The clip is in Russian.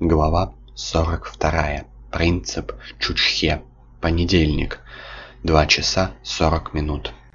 Глава 42. Принцип Чучхе. Понедельник. Два часа сорок минут.